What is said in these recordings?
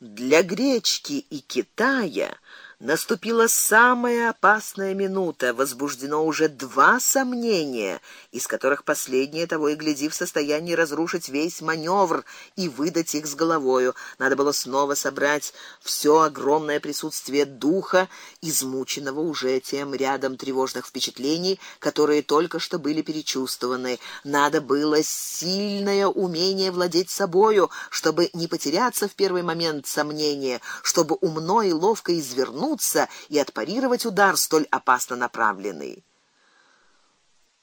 Для гречки и Китая Наступила самая опасная минута. Возбуждено уже два сомнения, из которых последнее того и гляди в состоянии разрушить весь маневр и выдать их с головою. Надо было снова собрать все огромное присутствие духа, измученного уже тем рядом тревожных впечатлений, которые только что были перечувствованы. Надо было сильное умение владеть собою, чтобы не потеряться в первый момент сомнения, чтобы умно и ловко извернуть увернуться и отпарировать удар столь опасно направленный.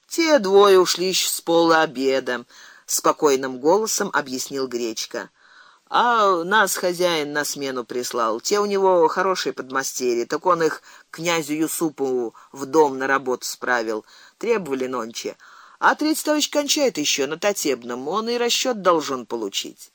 Те двое ушли с пола обеда, спокойным голосом объяснил Гречка. А нас хозяин на смену прислал. Те у него хорошие подмастерья, так он их князю Юсупу в дом на работу справил. Требовали нонче. А третий товарищ кончает еще на Татебном, он и расчет должен получить.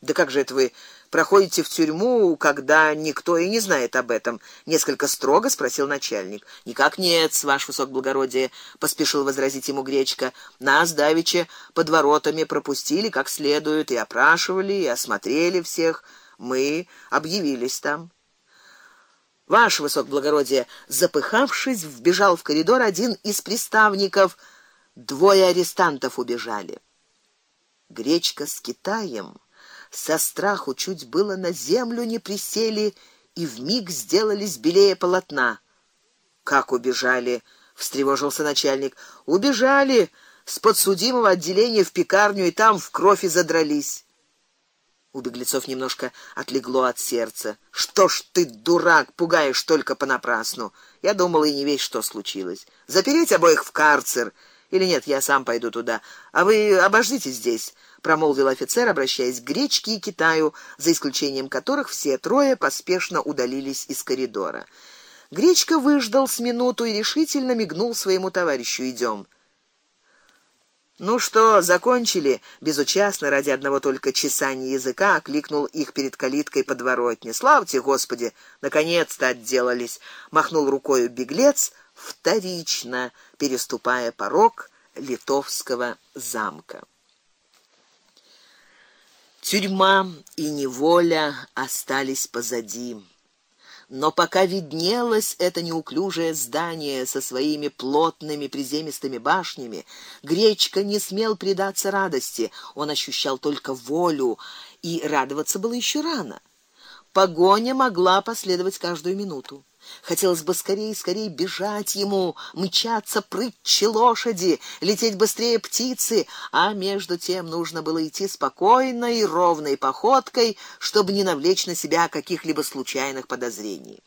Да как же это вы проходите в тюрьму, когда никто и не знает об этом? несколько строго спросил начальник. Никак нет, с ваше высокоблагородие, поспешил возразить ему Гречка. Нас давеча под воротами пропустили как следует и опрашивали, и осмотрели всех. Мы объявились там. Ваше высокоблагородие, запыхавшись, вбежал в коридор один из приставников. Двое арестантов убежали. Гречка с Китаем со страху чуть было на землю не присели и в миг сделались белее полотна. Как убежали, встревожился начальник. Убежали с подсудимого отделения в пекарню и там в кровь и задрались. У беглецов немножко отлегло от сердца. Что ж ты, дурак, пугаешь только понапрасну. Я думал и не весь что случилось. Запереть обоих в карцер или нет, я сам пойду туда. А вы обождите здесь промолвил офицер, обращаясь к Гречке и Китаю, за исключением которых все трое поспешно удалились из коридора. Гречка выждал с минуту и решительно мигнул своему товарищу: "Идем". Ну что, закончили? Безучастно ради одного только чесания языка окликнул их перед калиткой подворотни. Славьте, Господи, наконец-то отделались, махнул рукой беглец, вторично переступая порог литовского замка. Тюрьма и неволя остались позади. Но пока виднелось это неуклюжее здание со своими плотными приземистыми башнями, Гречка не смел предаться радости. Он ощущал только волю, и радоваться было еще рано. Погоня могла последовать каждую минуту. Хотелось бы скорее скорее бежать ему, мчаться прытче лошади, лететь быстрее птицы, а между тем нужно было идти спокойной и ровной походкой, чтобы не навлечь на себя каких-либо случайных подозрений.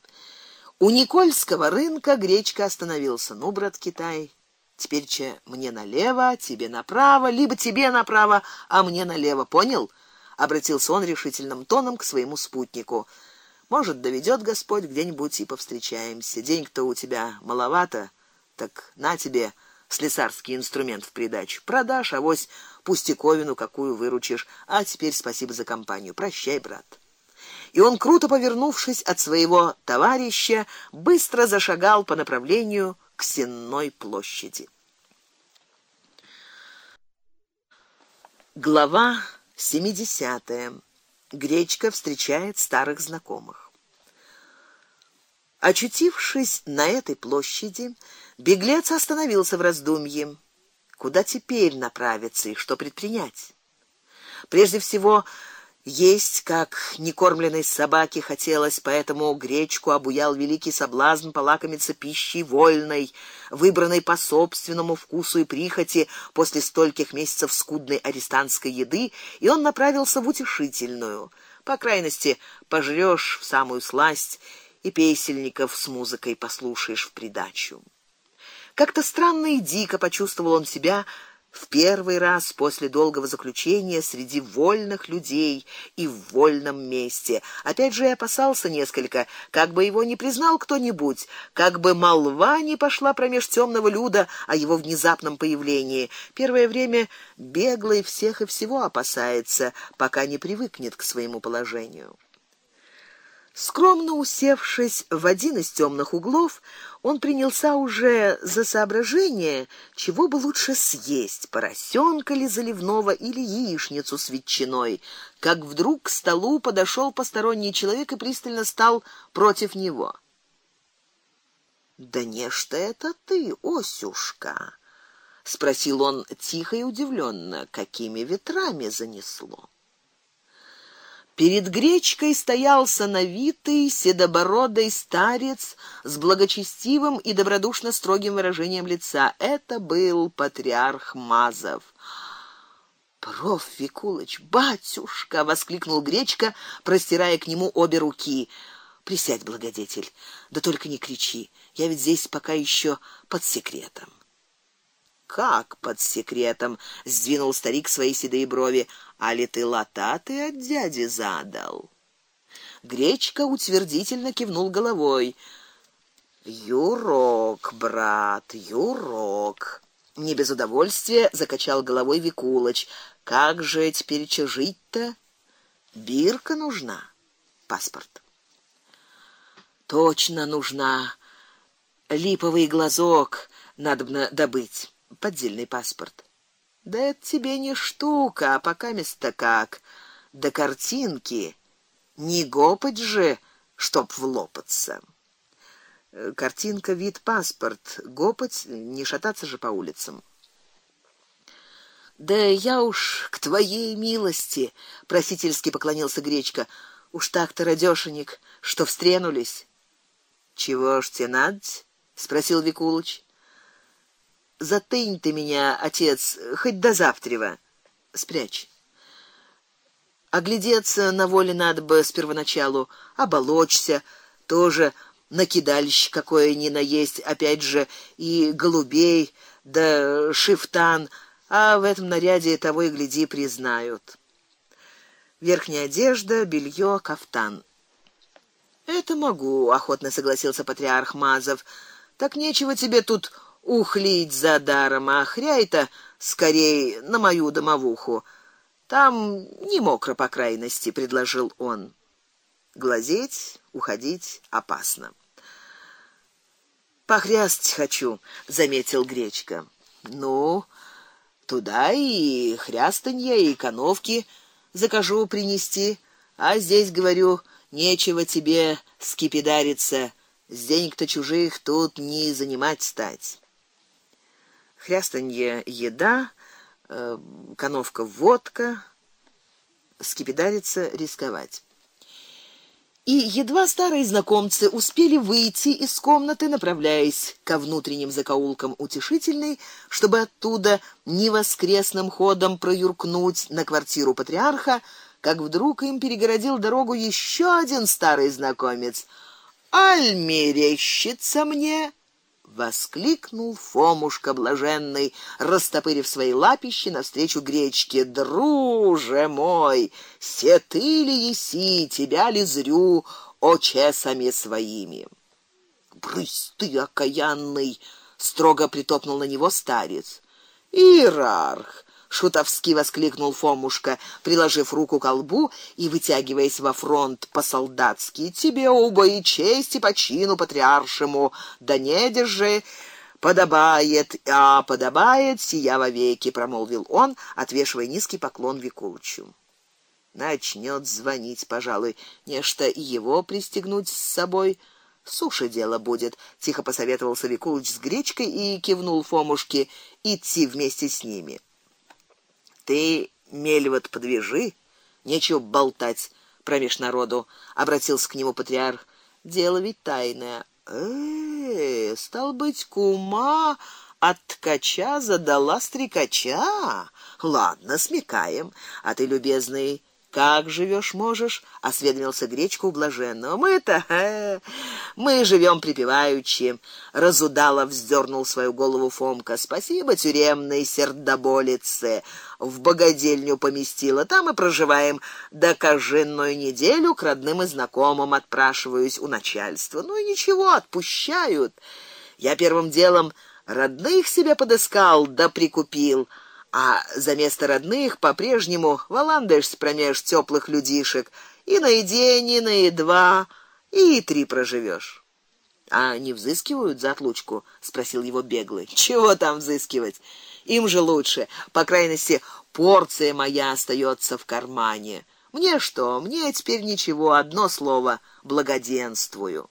У Никольского рынка Гречка остановился. Ну, брат Китай, теперь че мне налево, тебе направо, либо тебе направо, а мне налево, понял? обратился он решительным тоном к своему спутнику. Может, доведет Господь где-нибудь и повстречаемся. Денег-то у тебя маловато, так на тебе слесарский инструмент в придачу. Продашь, авось пустяковину какую выручишь. А теперь спасибо за компанию. Прощай, брат. И он круто повернувшись от своего товарища, быстро зашагал по направлению к Сенной площади. Глава семидесятая. Гречка встречает старых знакомых. Очутившись на этой площади, беглец остановился в раздумье, куда теперь направиться и что предпринять. Прежде всего, есть, как некормленной собаке хотелось, поэтому гречку обуял великий соблазн полакомиться пищей вольной, выбранной по собственному вкусу и прихоти после стольких месяцев скудной арестантской еды, и он направился в утешительную. По крайности, пожрёшь в самую сласть и песельников с музыкой послушаешь в придачу. Как-то странно и дико почувствовал он себя в первый раз после долгого заключения среди вольных людей и в вольном месте. Опять же, я опасался несколько, как бы его не признал кто-нибудь, как бы молва не пошла промеж темного люда о его внезапном появлении. Первое время беглый всех и всего опасается, пока не привыкнет к своему положению. Скромно усевшись в один из темных углов, он принялся уже за соображение, чего бы лучше съесть: поросенка ли заливного или яичницу с ветчиной, как вдруг к столу подошел посторонний человек и пристально стал против него. Да не что это ты, Осюшка, спросил он тихо и удивленно, какими ветрами занесло. Перед гречкой стоял сановитый седобородый старец с благочестивым и добродушно строгим выражением лица. Это был патриарх Мазов. Проф Викулыч, батюшка, воскликнул гречка, простирая к нему обе руки. Присядь, благодетель. Да только не кричи. Я ведь здесь пока еще под секретом. Как под секретом? сдвинул старик свои седые брови. А ли ты лататы от дяди задал? Гречка утвердительно кивнул головой. Юрок, брат, юрок. Не без удовольствия закачал головой Викулыч. Как же теперь жить-то? Бирка нужна. Паспорт. Точно нужна. Липовый глазок надобно добыть поддельный паспорт. Да это тебе не штука, а пока место как. До картинки не гопать же, чтоб влопаться. Э, картинка вид паспорт, гопать не шататься же по улицам. Да я уж к твоей милости, просительски поклонился Гречка. Уж так-то радёшенек, что встренулись. Чего ж тебе надо? спросил Викулыч. Затынь ты меня, отец, хоть до завтрева. Спрячь. Оглядеться на воле надо бы с первоначалу, оболочься, тоже накидалище какое ни на есть, опять же, и голубей, да шифтан, а в этом наряде того и гляди признают. Верхняя одежда, белье, кафтан. Это могу, охотно согласился патриарх Мазов. Так нечего тебе тут ухлить за даром, а хряй-то скорей на мою домовуху. Там не мокро по крайности, предложил он. Глазеть, уходить опасно. Похрясть хочу, заметил Гречка. Ну, туда и хрястанья, и коновки закажу принести, а здесь, говорю, нечего тебе скипидариться. С денег-то чужих тут не занимать стать хрястанье еда, э, коновка водка, скипидариться рисковать. И едва старые знакомцы успели выйти из комнаты, направляясь ко внутренним закоулкам утешительной, чтобы оттуда не воскресным ходом проюркнуть на квартиру патриарха, как вдруг им перегородил дорогу еще один старый знакомец. Аль мерещится мне, воскликнул Фомушка блаженный, растопырив свои лапищи навстречу гречке. Друже мой, се ты ли еси, тебя ли зрю очесами своими? Брысь ты окаянный, строго притопнул на него старец. Иерарх, шутовски воскликнул Фомушка, приложив руку к колбу и вытягиваясь во фронт по-солдатски. Тебе оба и честь и по чину патриаршему, да не держи подобает, а подобает сия вовеки, промолвил он, отвешивая низкий поклон Викулычу. Начнет звонить, пожалуй, нечто его пристегнуть с собой. Суше дело будет, тихо посоветовался Викулыч с гречкой и кивнул Фомушке идти вместе с ними. Ты мельвот подвяжи, нечего болтать промеж народу, обратился к нему патриарх. Дело ведь тайное. Э, стал быть, кума от ткача задала стрекача. Ладно, смекаем. А ты, любезный, как живешь можешь? осведомился гречка у блаженного. Мы-то э, мы живем припеваючи. Разудало вздернул свою голову Фомка. Спасибо тюремной сердоболице. В богадельню поместила, там и проживаем. До каженную неделю к родным и знакомым отпрашиваюсь у начальства. Ну и ничего, отпущают. Я первым делом родных себе подыскал, да прикупил а за место родных по-прежнему валандаешься промеж теплых людишек, и на день, и на два, и три проживешь. А не взыскивают за отлучку, спросил его беглый. Чего там взыскивать? Им же лучше, по крайности, порция моя остается в кармане. Мне что? Мне теперь ничего, одно слово благоденствую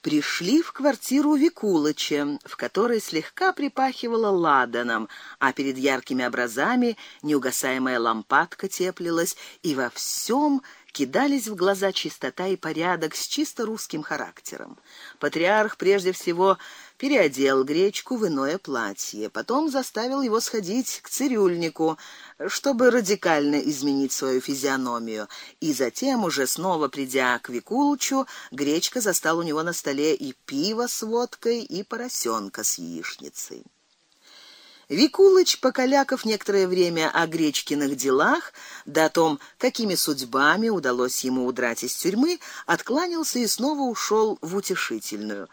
пришли в квартиру Викулыча, в которой слегка припахивало ладаном, а перед яркими образами неугасаемая лампадка теплилась, и во всем кидались в глаза чистота и порядок с чисто русским характером. Патриарх прежде всего переодел гречку в иное платье, потом заставил его сходить к цирюльнику, чтобы радикально изменить свою физиономию, и затем уже снова придя к Викулчу, гречка застал у него на столе и пиво с водкой, и поросенка с яичницей. Викулыч, покаляков некоторое время о гречкиных делах, да о том, какими судьбами удалось ему удрать из тюрьмы, откланялся и снова ушел в утешительную.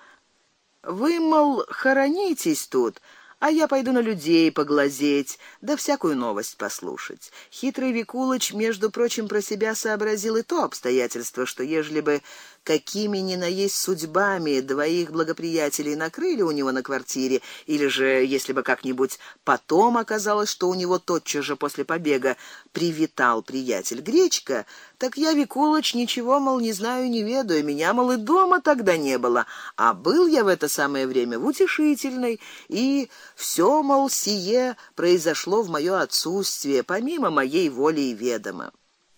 Вы мол хоронитесь тут, а я пойду на людей поглазеть, да всякую новость послушать. Хитрый Викулыч, между прочим, про себя сообразил и то обстоятельство, что ежели бы какими ни на есть судьбами двоих благоприятелей накрыли у него на квартире, или же, если бы как-нибудь потом оказалось, что у него тотчас же после побега привитал приятель Гречка, так я Викулыч ничего мол не знаю, не ведаю, меня мол и дома тогда не было, а был я в это самое время в утешительной, и все мол сие произошло в моё отсутствие, помимо моей воли и ведома.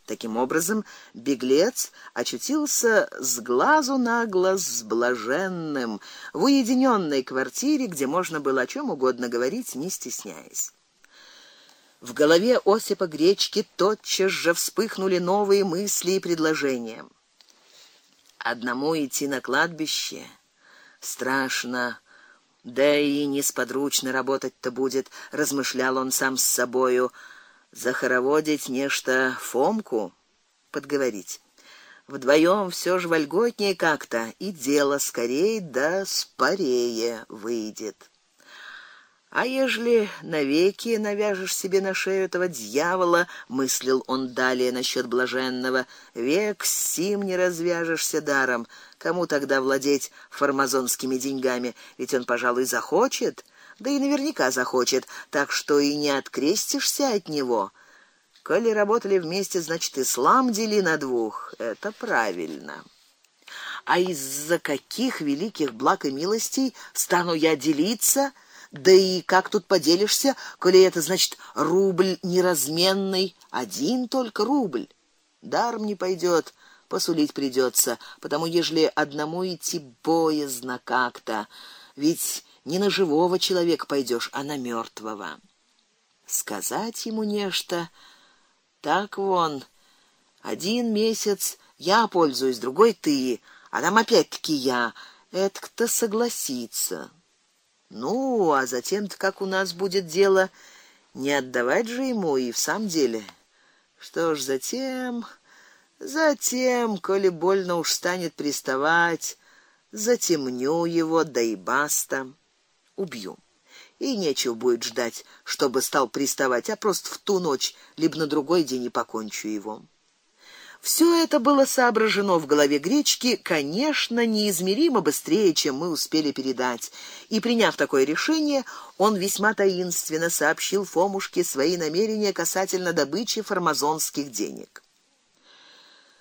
Таким образом, беглец очутился с глазу на глаз с блаженным в уединенной квартире, где можно было о чем угодно говорить, не стесняясь. В голове Осипа Гречки тотчас же вспыхнули новые мысли и предложения. Одному идти на кладбище страшно, да и несподручно работать-то будет, размышлял он сам с собою захороводить нечто Фомку, подговорить. Вдвоем все ж вольготнее как-то, и дело скорее да спорее выйдет. А ежели навеки навяжешь себе на шею этого дьявола, мыслил он далее насчет блаженного, век сим не развяжешься даром. Кому тогда владеть фармазонскими деньгами? Ведь он, пожалуй, захочет да и наверняка захочет, так что и не открестишься от него. Коли работали вместе, значит, и слам дели на двух. Это правильно. А из-за каких великих благ и милостей стану я делиться? Да и как тут поделишься, коли это значит рубль неразменный, один только рубль. Даром не пойдет, посулить придется, потому ежели одному идти боязно как-то. Ведь не на живого человека пойдешь, а на мертвого. Сказать ему нечто, так вон, один месяц я пользуюсь, другой ты, а там опять-таки я. Это кто согласится. Ну, а затем-то как у нас будет дело, не отдавать же ему и в самом деле. Что ж, затем, затем, коли больно уж станет приставать, затемню его, да и баста убью. И нечего будет ждать, чтобы стал приставать, а просто в ту ночь либо на другой день и покончу его. Все это было соображено в голове Гречки, конечно, неизмеримо быстрее, чем мы успели передать. И приняв такое решение, он весьма таинственно сообщил Фомушке свои намерения касательно добычи фармазонских денег.